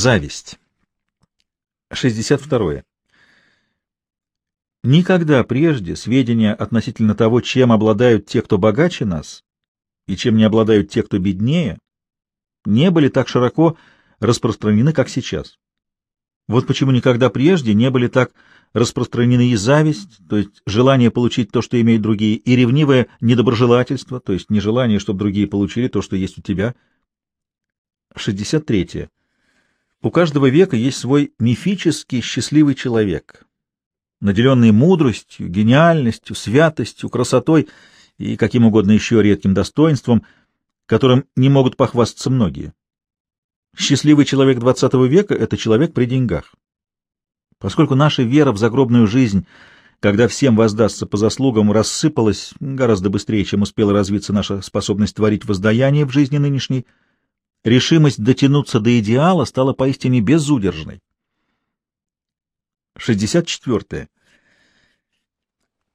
Зависть. 62. Никогда прежде сведения относительно того, чем обладают те, кто богаче нас, и чем не обладают те, кто беднее, не были так широко распространены, как сейчас. Вот почему никогда прежде не были так распространены и зависть, то есть желание получить то, что имеют другие, и ревнивое недоброжелательство, то есть нежелание, чтобы другие получили то, что есть у тебя. 63. У каждого века есть свой мифический счастливый человек, наделенный мудростью, гениальностью, святостью, красотой и каким угодно еще редким достоинством, которым не могут похвастаться многие. Счастливый человек XX века — это человек при деньгах. Поскольку наша вера в загробную жизнь, когда всем воздастся по заслугам, рассыпалась гораздо быстрее, чем успела развиться наша способность творить воздаяние в жизни нынешней, решимость дотянуться до идеала стала поистине безудержной. 64.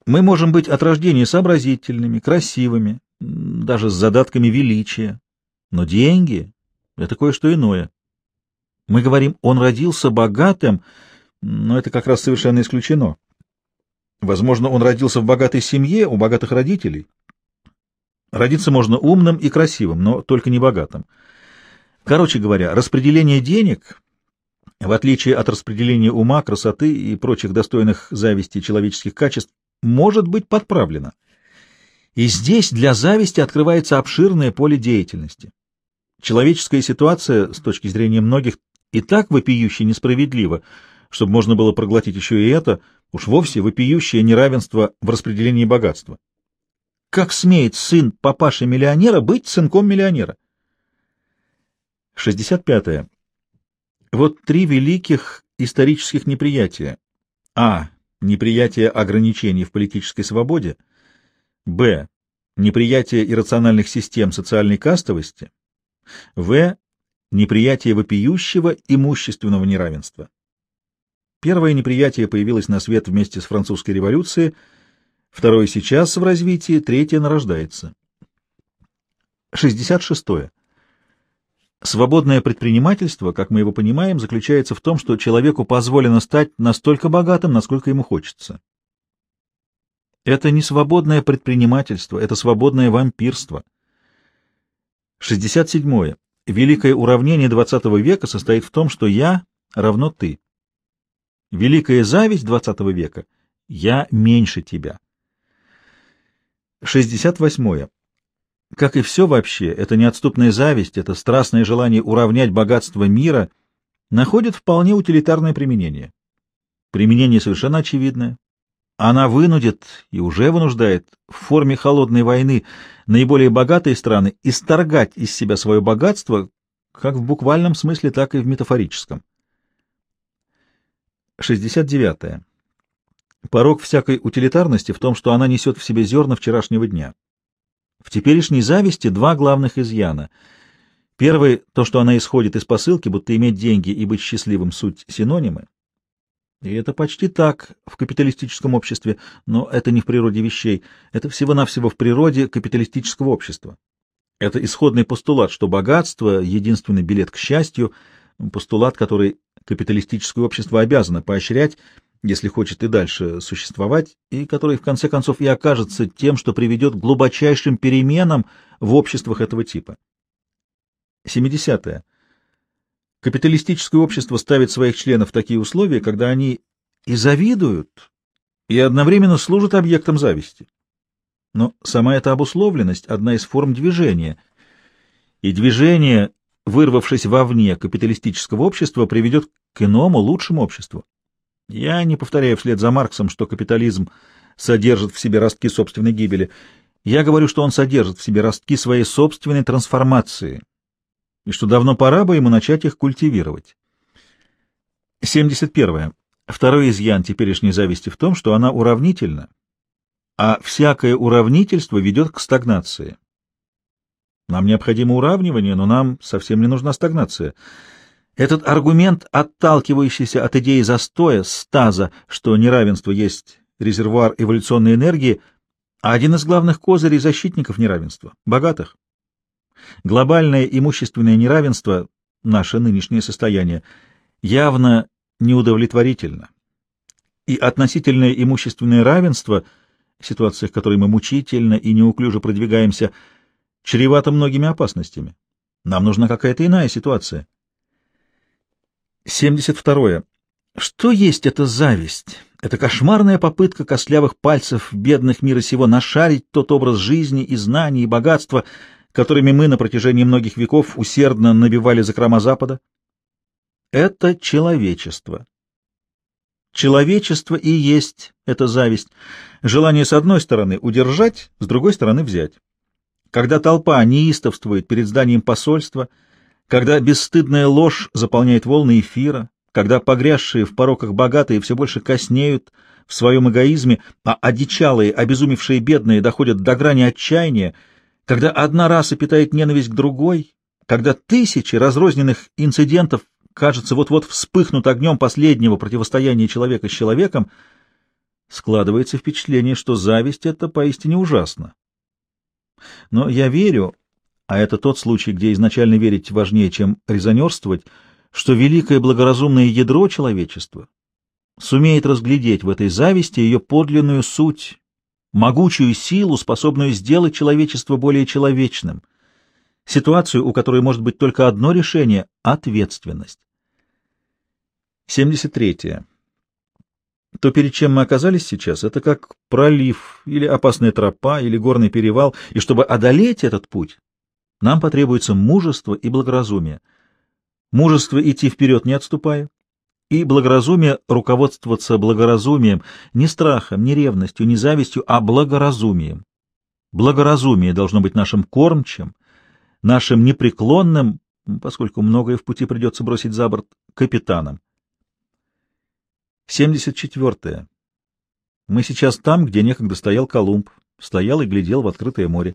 Мы можем быть от рождения сообразительными, красивыми, даже с задатками величия, но деньги — это кое-что иное. Мы говорим, он родился богатым, но это как раз совершенно исключено. Возможно, он родился в богатой семье, у богатых родителей. Родиться можно умным и красивым, но только не богатым. Короче говоря, распределение денег, в отличие от распределения ума, красоты и прочих достойных зависти человеческих качеств, может быть подправлено. И здесь для зависти открывается обширное поле деятельности. Человеческая ситуация, с точки зрения многих, и так вопиюще несправедлива, чтобы можно было проглотить еще и это, уж вовсе вопиющее неравенство в распределении богатства. Как смеет сын папаши-миллионера быть сынком миллионера? 65. -е. Вот три великих исторических неприятия. А. Неприятие ограничений в политической свободе. Б. Неприятие иррациональных систем социальной кастовости. В. Неприятие вопиющего имущественного неравенства. Первое неприятие появилось на свет вместе с французской революцией, второе сейчас в развитии, третье нарождается. 66. -е. Свободное предпринимательство, как мы его понимаем, заключается в том, что человеку позволено стать настолько богатым, насколько ему хочется. Это не свободное предпринимательство, это свободное вампирство. 67. Великое уравнение XX века состоит в том, что я равно ты. Великая зависть XX века — я меньше тебя. 68. Как и все вообще, эта неотступная зависть, это страстное желание уравнять богатство мира находит вполне утилитарное применение. Применение совершенно очевидное. Она вынудит и уже вынуждает в форме холодной войны наиболее богатые страны исторгать из себя свое богатство как в буквальном смысле, так и в метафорическом. 69. -е. Порог всякой утилитарности в том, что она несет в себе зерна вчерашнего дня. В теперешней зависти два главных изъяна. Первый — то, что она исходит из посылки, будто иметь деньги и быть счастливым — суть синонимы. И это почти так в капиталистическом обществе, но это не в природе вещей, это всего-навсего в природе капиталистического общества. Это исходный постулат, что богатство — единственный билет к счастью, постулат, который капиталистическое общество обязано поощрять, если хочет и дальше существовать, и который в конце концов и окажется тем, что приведет к глубочайшим переменам в обществах этого типа. 70. -е. Капиталистическое общество ставит своих членов в такие условия, когда они и завидуют, и одновременно служат объектом зависти. Но сама эта обусловленность — одна из форм движения, и движение, вырвавшись вовне капиталистического общества, приведет к иному, лучшему обществу. Я не повторяю вслед за Марксом, что капитализм содержит в себе ростки собственной гибели. Я говорю, что он содержит в себе ростки своей собственной трансформации, и что давно пора бы ему начать их культивировать. 71. Второй изъян теперешней зависти в том, что она уравнительна, а всякое уравнительство ведет к стагнации. Нам необходимо уравнивание, но нам совсем не нужна стагнация. Этот аргумент, отталкивающийся от идеи застоя, стаза, что неравенство есть резервуар эволюционной энергии, один из главных козырей защитников неравенства — богатых. Глобальное имущественное неравенство, наше нынешнее состояние, явно неудовлетворительно. И относительное имущественное равенство, ситуация, в которой мы мучительно и неуклюже продвигаемся, чревато многими опасностями. Нам нужна какая-то иная ситуация. 72. Что есть эта зависть? Это кошмарная попытка костлявых пальцев бедных мира сего нашарить тот образ жизни и знаний и богатства, которыми мы на протяжении многих веков усердно набивали закрома Запада? Это человечество. Человечество и есть эта зависть. Желание с одной стороны удержать, с другой стороны взять. Когда толпа неистовствует перед зданием посольства, когда бесстыдная ложь заполняет волны эфира, когда погрязшие в пороках богатые все больше коснеют в своем эгоизме, а одичалые, обезумевшие бедные доходят до грани отчаяния, когда одна раса питает ненависть к другой, когда тысячи разрозненных инцидентов, кажется, вот-вот вспыхнут огнем последнего противостояния человека с человеком, складывается впечатление, что зависть — это поистине ужасно. Но я верю, а это тот случай, где изначально верить важнее, чем резонерствовать, что великое благоразумное ядро человечества сумеет разглядеть в этой зависти ее подлинную суть, могучую силу, способную сделать человечество более человечным, ситуацию, у которой может быть только одно решение — ответственность. 73. То, перед чем мы оказались сейчас, это как пролив, или опасная тропа, или горный перевал, и чтобы одолеть этот путь, нам потребуется мужество и благоразумие — Мужество идти вперед, не отступая, и благоразумие руководствоваться благоразумием, не страхом, не ревностью, не завистью, а благоразумием. Благоразумие должно быть нашим кормчем, нашим непреклонным, поскольку многое в пути придется бросить за борт, капитаном. 74. Мы сейчас там, где некогда стоял Колумб, стоял и глядел в открытое море.